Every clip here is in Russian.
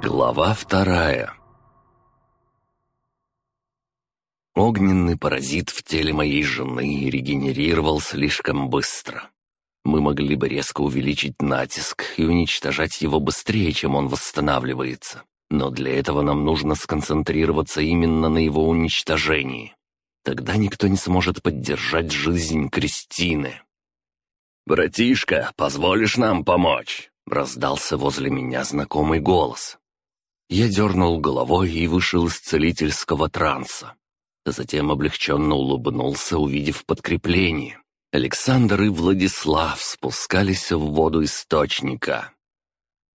Глава вторая Огненный паразит в теле моей жены регенерировал слишком быстро. Мы могли бы резко увеличить натиск и уничтожать его быстрее, чем он восстанавливается. Но для этого нам нужно сконцентрироваться именно на его уничтожении. Тогда никто не сможет поддержать жизнь Кристины. «Братишка, позволишь нам помочь?» — раздался возле меня знакомый голос. Я дернул головой и вышел из целительского транса. Затем облегченно улыбнулся, увидев подкрепление. Александр и Владислав спускались в воду источника.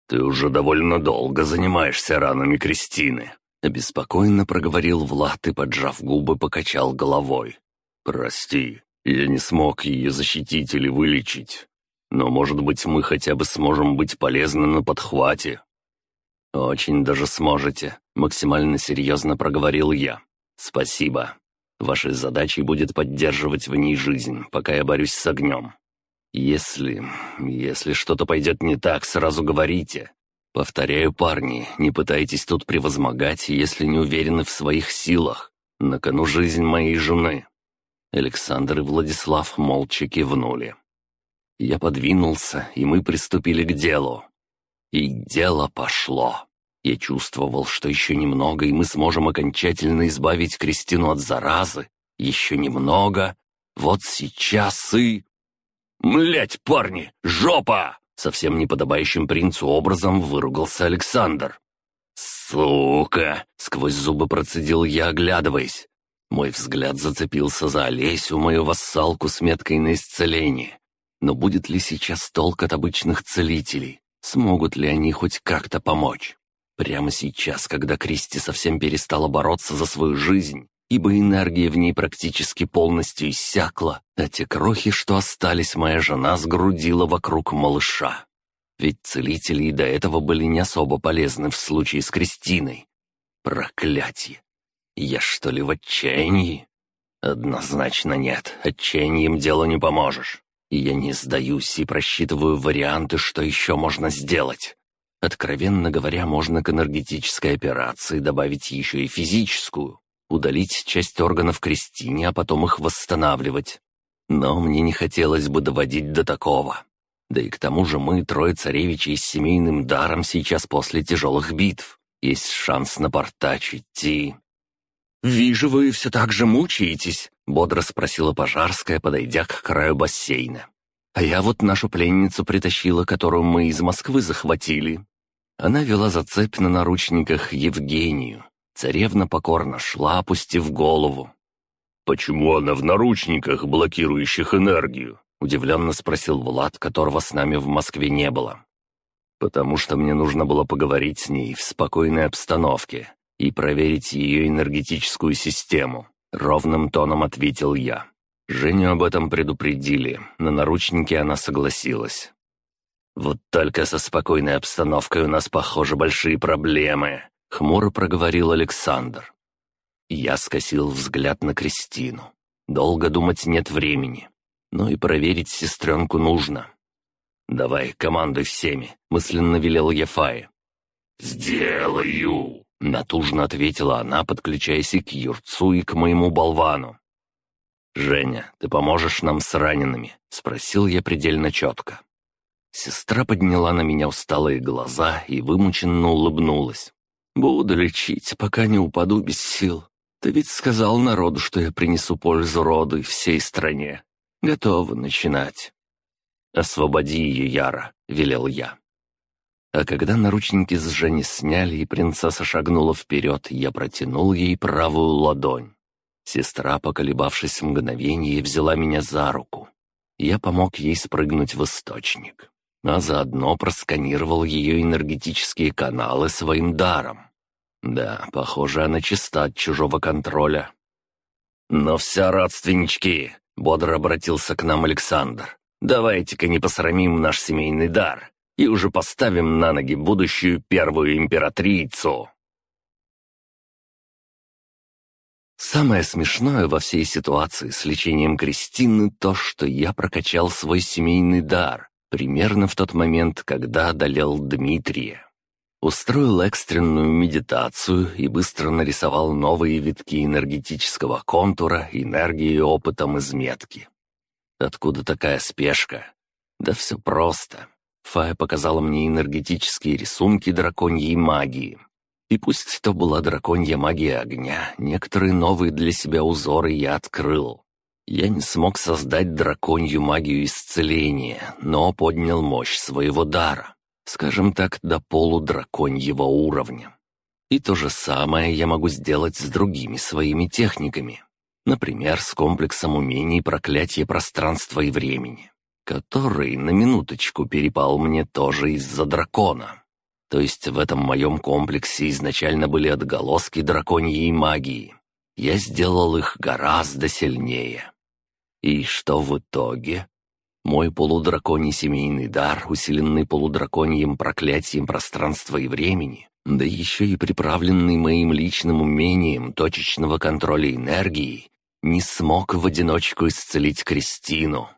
«Ты уже довольно долго занимаешься ранами Кристины», — обеспокоенно проговорил Влад и, поджав губы, покачал головой. «Прости, я не смог ее защитить или вылечить. Но, может быть, мы хотя бы сможем быть полезны на подхвате». «Очень даже сможете», — максимально серьезно проговорил я. «Спасибо. Вашей задачей будет поддерживать в ней жизнь, пока я борюсь с огнем. Если... если что-то пойдет не так, сразу говорите. Повторяю, парни, не пытайтесь тут превозмогать, если не уверены в своих силах. На кону жизнь моей жены». Александр и Владислав молча кивнули. Я подвинулся, и мы приступили к делу. И дело пошло. Я чувствовал, что еще немного, и мы сможем окончательно избавить Кристину от заразы. Еще немного. Вот сейчас и... «Млять, парни! Жопа!» Совсем неподобающим принцу образом выругался Александр. «Сука!» — сквозь зубы процедил я, оглядываясь. Мой взгляд зацепился за Олесю, мою вассалку с меткой на исцеление. Но будет ли сейчас толк от обычных целителей? Смогут ли они хоть как-то помочь? Прямо сейчас, когда Кристи совсем перестала бороться за свою жизнь, ибо энергия в ней практически полностью иссякла, а те крохи, что остались, моя жена сгрудила вокруг малыша. Ведь целители и до этого были не особо полезны в случае с Кристиной. Проклятие! Я что ли в отчаянии? Однозначно нет, отчаянием делу не поможешь. И я не сдаюсь и просчитываю варианты, что еще можно сделать. Откровенно говоря, можно к энергетической операции добавить еще и физическую. Удалить часть органов Кристине, а потом их восстанавливать. Но мне не хотелось бы доводить до такого. Да и к тому же мы, трое царевичей с семейным даром, сейчас после тяжелых битв. Есть шанс напортачить и... «Вижу, вы все так же мучаетесь», — бодро спросила Пожарская, подойдя к краю бассейна. «А я вот нашу пленницу притащила, которую мы из Москвы захватили. Она вела за цепь на наручниках Евгению. Царевна покорно шла, опустив голову. «Почему она в наручниках, блокирующих энергию?» — удивленно спросил Влад, которого с нами в Москве не было. «Потому что мне нужно было поговорить с ней в спокойной обстановке и проверить ее энергетическую систему», — ровным тоном ответил я. Женю об этом предупредили, на наручники она согласилась. «Вот только со спокойной обстановкой у нас, похоже, большие проблемы», — хмуро проговорил Александр. Я скосил взгляд на Кристину. Долго думать нет времени, но и проверить сестренку нужно. «Давай, командуй всеми», — мысленно велел Ефай. «Сделаю», — натужно ответила она, подключаясь к Юрцу, и к моему болвану. «Женя, ты поможешь нам с ранеными?» — спросил я предельно четко. Сестра подняла на меня усталые глаза и вымученно улыбнулась. «Буду лечить, пока не упаду без сил. Ты ведь сказал народу, что я принесу пользу роду и всей стране. Готова начинать». «Освободи ее, Яра», — велел я. А когда наручники с Жени сняли и принцесса шагнула вперед, я протянул ей правую ладонь. Сестра, поколебавшись мгновение, взяла меня за руку. Я помог ей спрыгнуть в источник а заодно просканировал ее энергетические каналы своим даром. Да, похоже, она чиста от чужого контроля. «Но все, родственнички!» — бодро обратился к нам Александр. «Давайте-ка не посрамим наш семейный дар и уже поставим на ноги будущую первую императрицу!» Самое смешное во всей ситуации с лечением Кристины то, что я прокачал свой семейный дар, примерно в тот момент, когда одолел Дмитрия. Устроил экстренную медитацию и быстро нарисовал новые витки энергетического контура энергией опытом из метки. Откуда такая спешка? Да все просто. Фая показала мне энергетические рисунки драконьей магии. И пусть то была драконья магия огня, некоторые новые для себя узоры я открыл. Я не смог создать драконью магию исцеления, но поднял мощь своего дара, скажем так, до полудраконьего уровня. И то же самое я могу сделать с другими своими техниками. Например, с комплексом умений проклятия пространства и времени, который, на минуточку, перепал мне тоже из-за дракона. То есть в этом моем комплексе изначально были отголоски драконьей магии. Я сделал их гораздо сильнее. И что в итоге? Мой полудраконий семейный дар, усиленный полудраконьим проклятием пространства и времени, да еще и приправленный моим личным умением точечного контроля энергии, не смог в одиночку исцелить Кристину.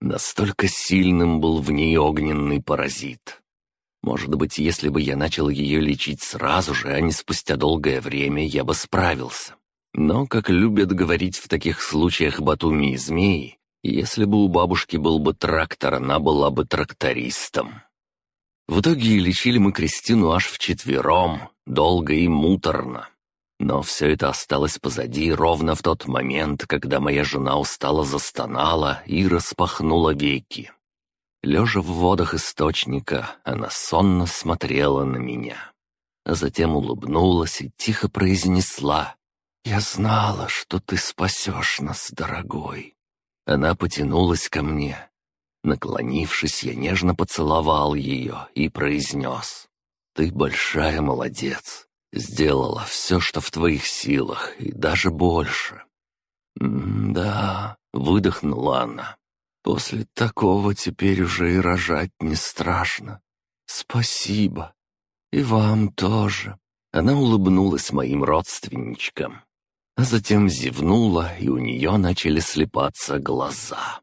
Настолько сильным был в ней огненный паразит. Может быть, если бы я начал ее лечить сразу же, а не спустя долгое время, я бы справился. Но, как любят говорить в таких случаях Батуми и Змеи, если бы у бабушки был бы трактор, она была бы трактористом. В итоге лечили мы Кристину аж вчетвером, долго и муторно. Но все это осталось позади ровно в тот момент, когда моя жена устало застонала и распахнула веки. Лежа в водах источника, она сонно смотрела на меня. А затем улыбнулась и тихо произнесла «Я знала, что ты спасешь нас, дорогой». Она потянулась ко мне. Наклонившись, я нежно поцеловал ее и произнес «Ты большая молодец, сделала все, что в твоих силах, и даже больше». «Да», — выдохнула она, — «после такого теперь уже и рожать не страшно. Спасибо. И вам тоже». Она улыбнулась моим родственничкам а затем зевнула, и у нее начали слепаться глаза.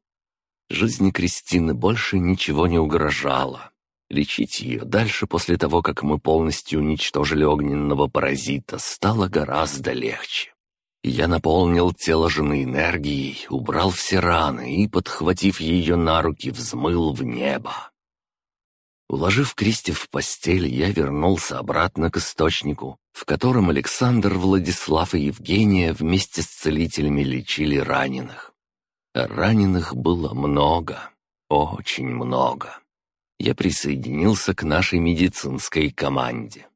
Жизни Кристины больше ничего не угрожало. Лечить ее дальше после того, как мы полностью уничтожили огненного паразита, стало гораздо легче. Я наполнил тело жены энергией, убрал все раны и, подхватив ее на руки, взмыл в небо. Уложив Кристи в постель, я вернулся обратно к источнику, в котором Александр, Владислав и Евгения вместе с целителями лечили раненых. А раненых было много, очень много. Я присоединился к нашей медицинской команде.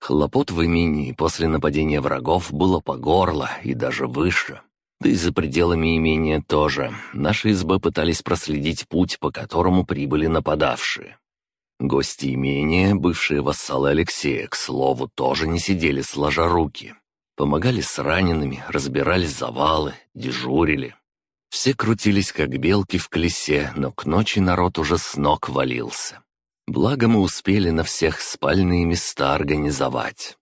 Хлопот в имении после нападения врагов было по горло и даже выше. Да и за пределами имения тоже. Наши СБ пытались проследить путь, по которому прибыли нападавшие. Гости имения, бывшие вассалы Алексея, к слову, тоже не сидели сложа руки. Помогали с ранеными, разбирали завалы, дежурили. Все крутились, как белки в колесе, но к ночи народ уже с ног валился. Благо мы успели на всех спальные места организовать.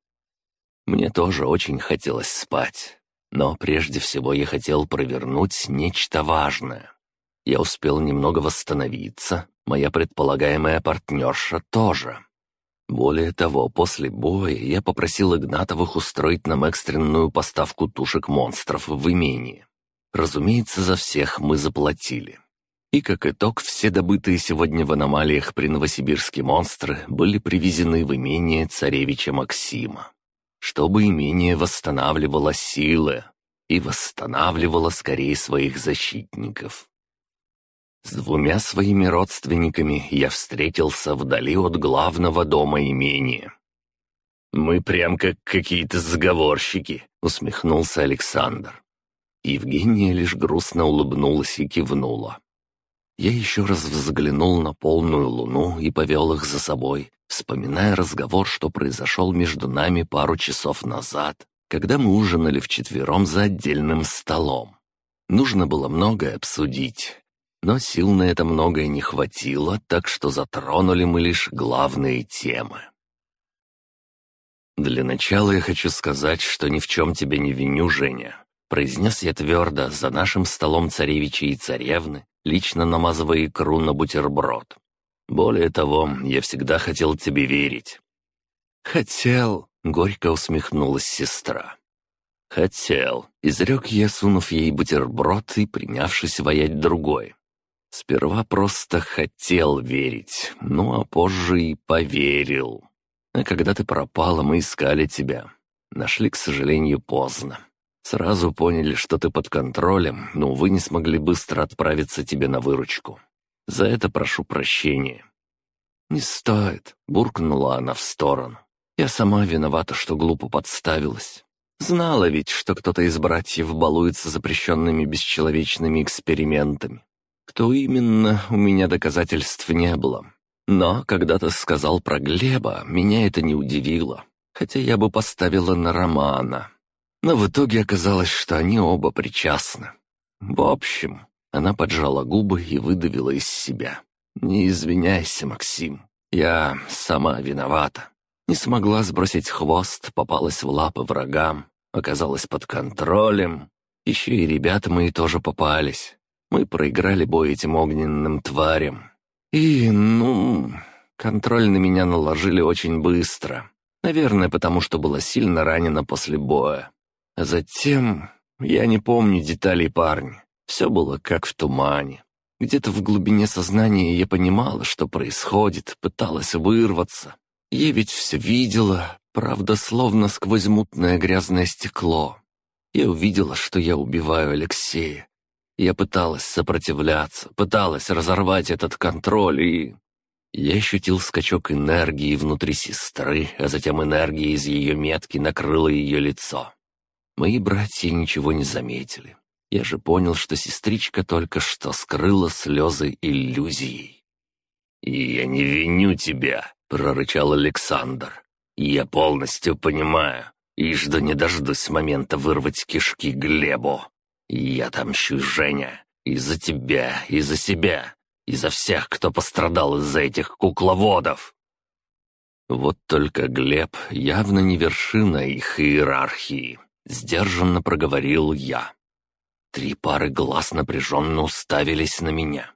Мне тоже очень хотелось спать, но прежде всего я хотел провернуть нечто важное. Я успел немного восстановиться, Моя предполагаемая партнерша тоже. Более того, после боя я попросил Игнатовых устроить нам экстренную поставку тушек монстров в имении. Разумеется, за всех мы заплатили. И как итог, все добытые сегодня в аномалиях при Новосибирске монстры были привезены в имение царевича Максима. Чтобы имение восстанавливало силы и восстанавливало скорее своих защитников. С двумя своими родственниками я встретился вдали от главного дома имения. «Мы прям как какие-то заговорщики», — усмехнулся Александр. Евгения лишь грустно улыбнулась и кивнула. Я еще раз взглянул на полную луну и повел их за собой, вспоминая разговор, что произошел между нами пару часов назад, когда мы ужинали вчетвером за отдельным столом. Нужно было многое обсудить, но сил на это многое не хватило, так что затронули мы лишь главные темы. «Для начала я хочу сказать, что ни в чем тебя не виню, Женя», произнес я твердо за нашим столом царевича и царевны, лично намазывая икру на бутерброд. «Более того, я всегда хотел тебе верить. «Хотел», — горько усмехнулась сестра. «Хотел», — изрек я, сунув ей бутерброд и принявшись воять другой. Сперва просто хотел верить, ну а позже и поверил. А когда ты пропала, мы искали тебя. Нашли, к сожалению, поздно. Сразу поняли, что ты под контролем, но, увы, не смогли быстро отправиться тебе на выручку. За это прошу прощения». «Не стоит», — буркнула она в сторону. «Я сама виновата, что глупо подставилась. Знала ведь, что кто-то из братьев балуется запрещенными бесчеловечными экспериментами. Кто именно, у меня доказательств не было. Но когда ты сказал про Глеба, меня это не удивило. Хотя я бы поставила на Романа. Но в итоге оказалось, что они оба причастны. В общем, она поджала губы и выдавила из себя. «Не извиняйся, Максим. Я сама виновата. Не смогла сбросить хвост, попалась в лапы врагам, оказалась под контролем. Еще и ребята мои тоже попались. Мы проиграли бой этим огненным тварям. И, ну, контроль на меня наложили очень быстро. Наверное, потому что была сильно ранена после боя. Затем... Я не помню деталей парня. Все было как в тумане. Где-то в глубине сознания я понимала, что происходит, пыталась вырваться. Я ведь все видела, правда, словно сквозь мутное грязное стекло. Я увидела, что я убиваю Алексея. Я пыталась сопротивляться, пыталась разорвать этот контроль и... Я ощутил скачок энергии внутри сестры, а затем энергия из ее метки накрыла ее лицо. Мои братья ничего не заметили. Я же понял, что сестричка только что скрыла слезы иллюзией. «И я не виню тебя», — прорычал Александр. «Я полностью понимаю и жду не дождусь момента вырвать кишки Глебу. Я отомщу, Женя, и за тебя, и за себя, и за всех, кто пострадал из-за этих кукловодов». Вот только Глеб явно не вершина их иерархии. Сдержанно проговорил я. Три пары глаз напряженно уставились на меня.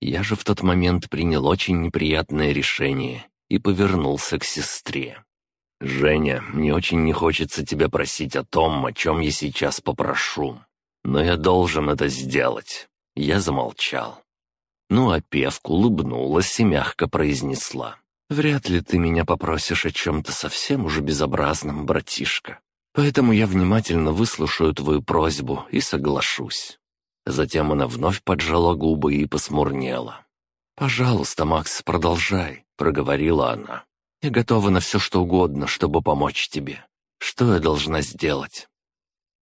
Я же в тот момент принял очень неприятное решение и повернулся к сестре. «Женя, мне очень не хочется тебя просить о том, о чем я сейчас попрошу. Но я должен это сделать». Я замолчал. Ну а певка улыбнулась и мягко произнесла. «Вряд ли ты меня попросишь о чем-то совсем уже безобразном, братишка. Поэтому я внимательно выслушаю твою просьбу и соглашусь». Затем она вновь поджала губы и посмурнела. «Пожалуйста, Макс, продолжай», — проговорила она. «Я готова на все, что угодно, чтобы помочь тебе. Что я должна сделать?»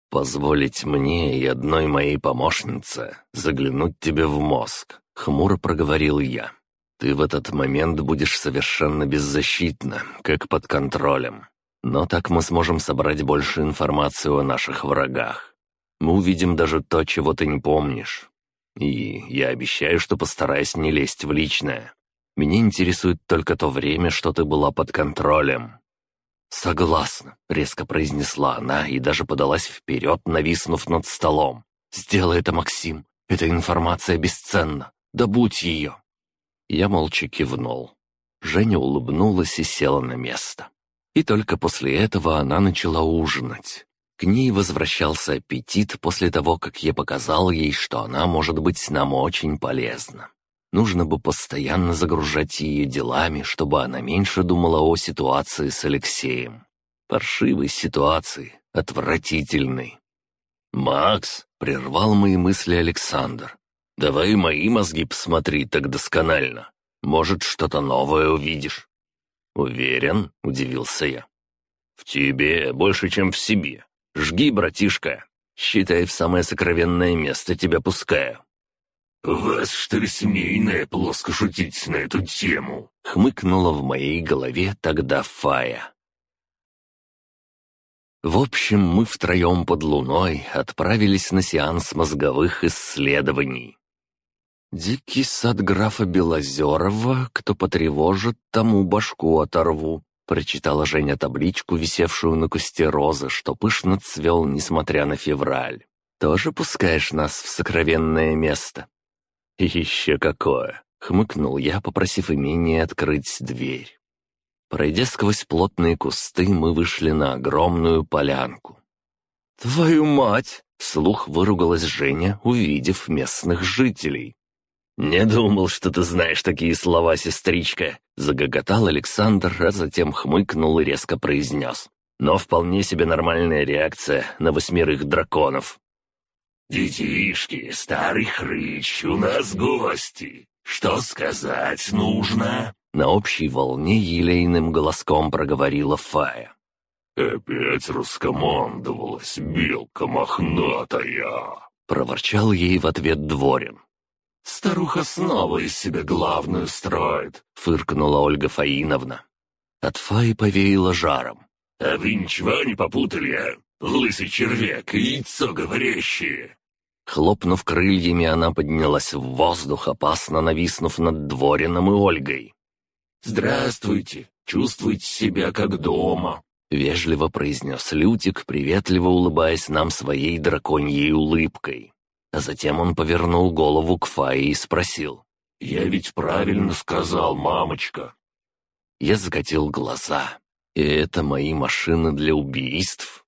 «Позволить мне и одной моей помощнице заглянуть тебе в мозг», — хмуро проговорил я. «Ты в этот момент будешь совершенно беззащитна, как под контролем. Но так мы сможем собрать больше информации о наших врагах. Мы увидим даже то, чего ты не помнишь. И я обещаю, что постараюсь не лезть в личное. Меня интересует только то время, что ты была под контролем». «Согласна», — резко произнесла она и даже подалась вперед, нависнув над столом. «Сделай это, Максим. Эта информация бесценна. Добудь ее». Я молча кивнул. Женя улыбнулась и села на место. И только после этого она начала ужинать. К ней возвращался аппетит после того, как я показал ей, что она может быть нам очень полезна. Нужно бы постоянно загружать ее делами, чтобы она меньше думала о ситуации с Алексеем. Паршивой ситуации, отвратительной. «Макс!» — прервал мои мысли Александр. «Давай мои мозги посмотри так досконально. Может, что-то новое увидишь». «Уверен?» — удивился я. «В тебе больше, чем в себе. Жги, братишка. Считай, в самое сокровенное место тебя пускаю». «У вас, что ли, семейное плоско шутить на эту тему?» — хмыкнула в моей голове тогда Фая. В общем, мы втроем под луной отправились на сеанс мозговых исследований. «Дикий сад графа Белозерова, кто потревожит, тому башку оторву», прочитала Женя табличку, висевшую на кусте розы, что пышно цвел, несмотря на февраль. «Тоже пускаешь нас в сокровенное место?» «Еще какое!» — хмыкнул я, попросив имение открыть дверь. Пройдя сквозь плотные кусты, мы вышли на огромную полянку. «Твою мать!» — вслух выругалась Женя, увидев местных жителей. «Не думал, что ты знаешь такие слова, сестричка!» — загоготал Александр, а затем хмыкнул и резко произнес. «Но вполне себе нормальная реакция на восьмерых драконов». «Детишки, старый хрыч, у нас гости. Что сказать нужно?» На общей волне елейным голоском проговорила Фая. «Опять раскомандовалась белка мохнатая!» Проворчал ей в ответ Дворин. «Старуха снова из себя главную строит», — фыркнула Ольга Фаиновна. От Фаи повеяло жаром. «А вы ничего не попутали? Лысый червяк и яйцо говорящее!» Хлопнув крыльями, она поднялась в воздух, опасно нависнув над Дворином и Ольгой. «Здравствуйте! Чувствуйте себя как дома!» — вежливо произнес Лютик, приветливо улыбаясь нам своей драконьей улыбкой. А затем он повернул голову к Фае и спросил. «Я ведь правильно сказал, мамочка?» Я закатил глаза. «И это мои машины для убийств?»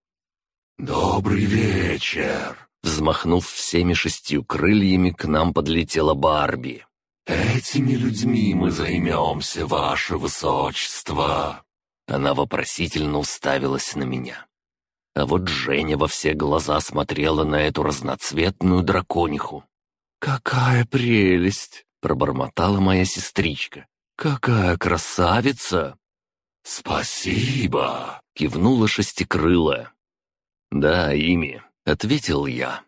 «Добрый вечер!» Взмахнув всеми шестью крыльями, к нам подлетела Барби. «Этими людьми мы займемся, ваше высочество!» Она вопросительно уставилась на меня. А вот Женя во все глаза смотрела на эту разноцветную дракониху. «Какая прелесть!» — пробормотала моя сестричка. «Какая красавица!» «Спасибо!» — кивнула шестикрылая. «Да, ими», — ответил я.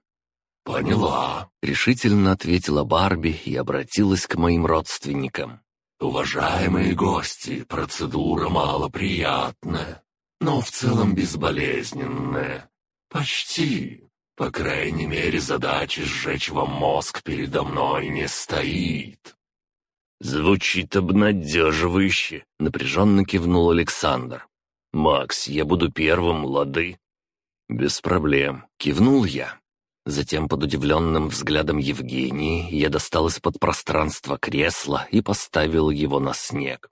«Поняла», — решительно ответила Барби и обратилась к моим родственникам. «Уважаемые гости, процедура малоприятная, но в целом безболезненная. Почти. По крайней мере, задача сжечь вам мозг передо мной не стоит». «Звучит обнадеживающе», — напряженно кивнул Александр. «Макс, я буду первым, лады?» «Без проблем», — кивнул я. Затем под удивленным взглядом Евгении я достал из-под пространства кресло и поставил его на снег.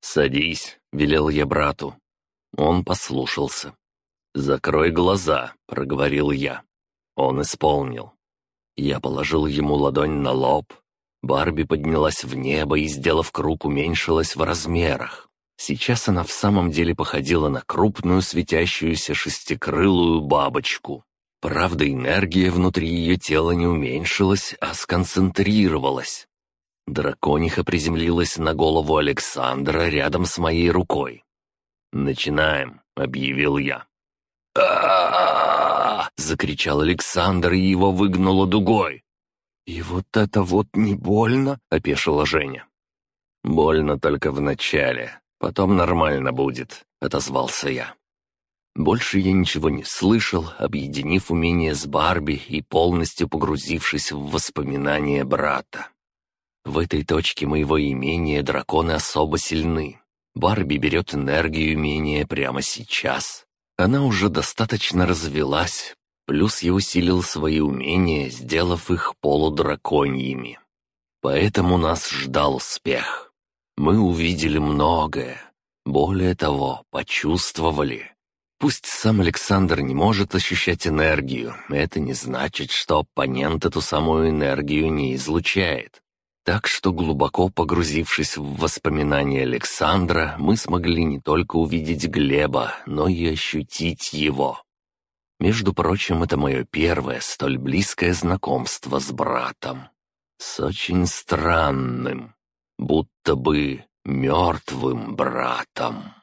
«Садись», — велел я брату. Он послушался. «Закрой глаза», — проговорил я. Он исполнил. Я положил ему ладонь на лоб. Барби поднялась в небо и, сделав круг, уменьшилась в размерах. Сейчас она в самом деле походила на крупную светящуюся шестикрылую бабочку. Правда, энергия внутри ее тела не уменьшилась, а сконцентрировалась. Дракониха приземлилась на голову Александра рядом с моей рукой. «Начинаем», — объявил я. а закричал Александр, и его выгнуло дугой. «И вот это вот не больно?» — опешила Женя. «Больно только в начале, потом нормально будет», — отозвался я. Больше я ничего не слышал, объединив умение с Барби и полностью погрузившись в воспоминания брата. В этой точке моего имения драконы особо сильны. Барби берет энергию имения прямо сейчас. Она уже достаточно развелась, плюс я усилил свои умения, сделав их полудраконьими. Поэтому нас ждал успех. Мы увидели многое. Более того, почувствовали. Пусть сам Александр не может ощущать энергию, это не значит, что оппонент эту самую энергию не излучает. Так что, глубоко погрузившись в воспоминания Александра, мы смогли не только увидеть Глеба, но и ощутить его. Между прочим, это мое первое столь близкое знакомство с братом. С очень странным, будто бы мертвым братом.